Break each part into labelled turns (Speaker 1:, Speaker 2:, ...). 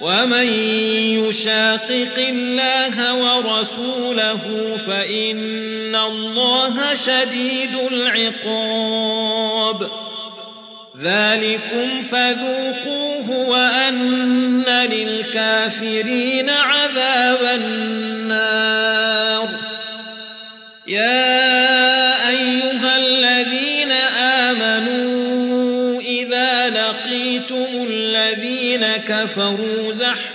Speaker 1: ومن يشاقق الله ورسوله فإن الله شديد العقاب ذلكم فذوقوه وأن للكافرين عذاب النار يا أيها الذين آمنوا إذا لقيتم الذين كفروا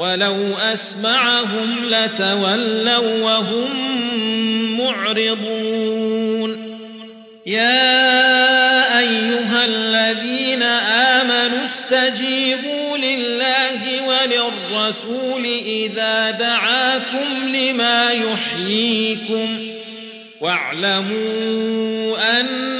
Speaker 1: ولو أسمعهم لتولوا وهم معرضون. يا أيها الذين آمنوا استجيبوا لله وللرسول إذا دعاكم لما يحييكم. واعلموا أن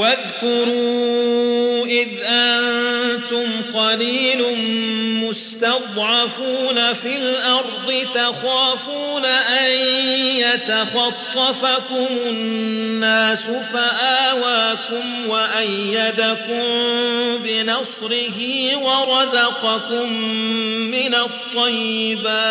Speaker 1: واذكروا إذ أنتم قليل مستضعفون في الأرض تخافون أن يتخطفكم الناس فآواكم وأيدكم بنصره ورزقكم من الطيبات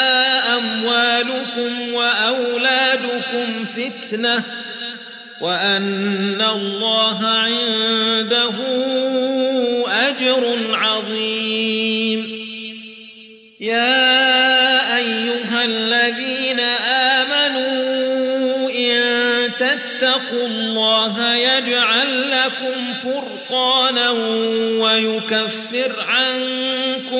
Speaker 1: أموالكم وأولادكم فتنة وأن الله عنده أجر عظيم. يا أيها الذين آمنوا إن تتقوا الله يجعل لكم فرقانا ويكفر عنكم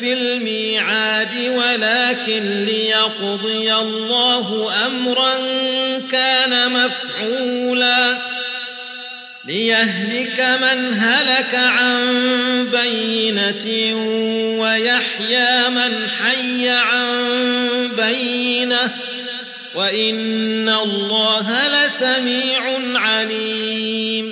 Speaker 1: في الميعاد ولكن ليقضي الله أمرا كان مفعولا ليهلك من هلك عن بينة ويحيى من حي عن بينه وإن الله لسميع عليم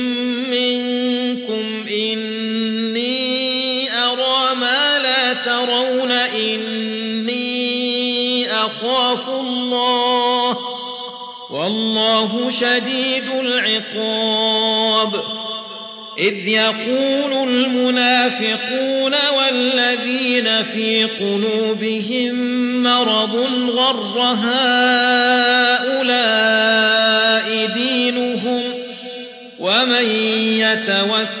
Speaker 1: ترون إني أخاف الله والله شديد العقاب إذ يقول المنافقون والذين في قلوبهم مرض غر هؤلاء دينهم ومن يتوكل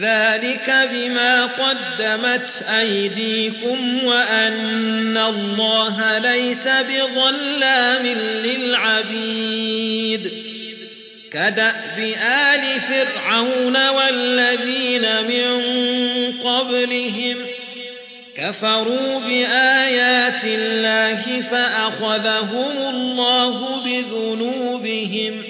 Speaker 1: ذلك بما قدمت أيديكم وأن الله ليس بظلام للعبيد كداب آل فرعون والذين من قبلهم كفروا بآيات الله فأخذهم الله بذنوبهم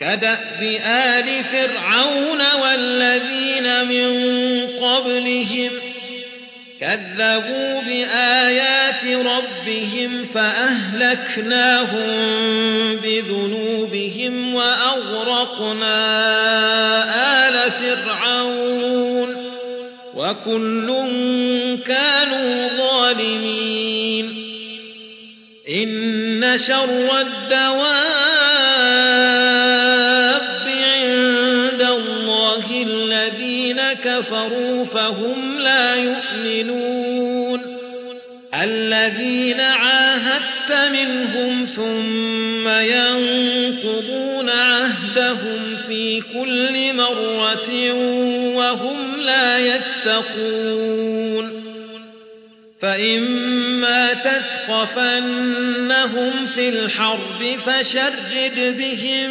Speaker 1: كدأب آل فرعون والذين من قبلهم كذبوا بآيات ربهم فأهلكناهم بذنوبهم وأغرقنا آل فرعون وكل كانوا ظالمين إن شر الدواب كفروا فهم لا يؤمنون. الذين عاهدت منهم ثم ينقضون عهدهم في كل مرة وهم لا يتقون. فإما تثقفنهم في الحرب فشرد بهم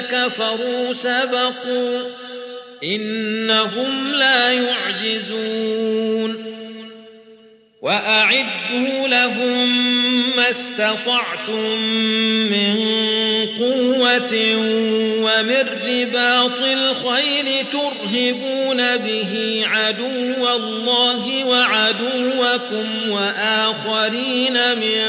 Speaker 1: كفروا سبقوا إنهم لا يعجزون وأعدوا لهم ما استطعتم من قوة ومن رباط الخيل ترهبون به عدو الله وعدوكم وآخرين من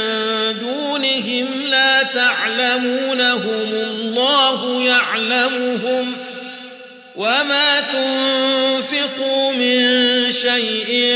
Speaker 1: دونهم لا تعلمونهم الله يعلمهم وما تنفقوا من شيء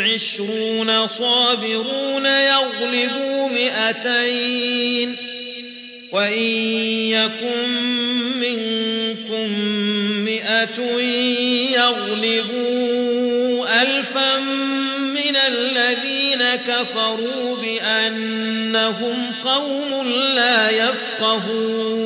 Speaker 1: عشرون صابرون يغلبوا مئتين وإن يكن منكم مئة يغلبوا ألفا من الذين كفروا بأنهم قوم لا يفقهون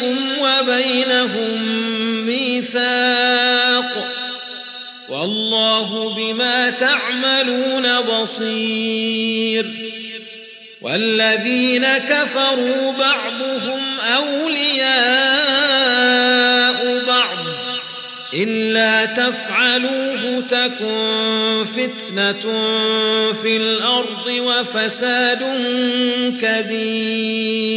Speaker 1: بينكم وبينهم ميثاق والله بما تعملون بصير والذين كفروا بعضهم أولياء بعض إلا تفعلوه تكن فتنة في الأرض وفساد كبير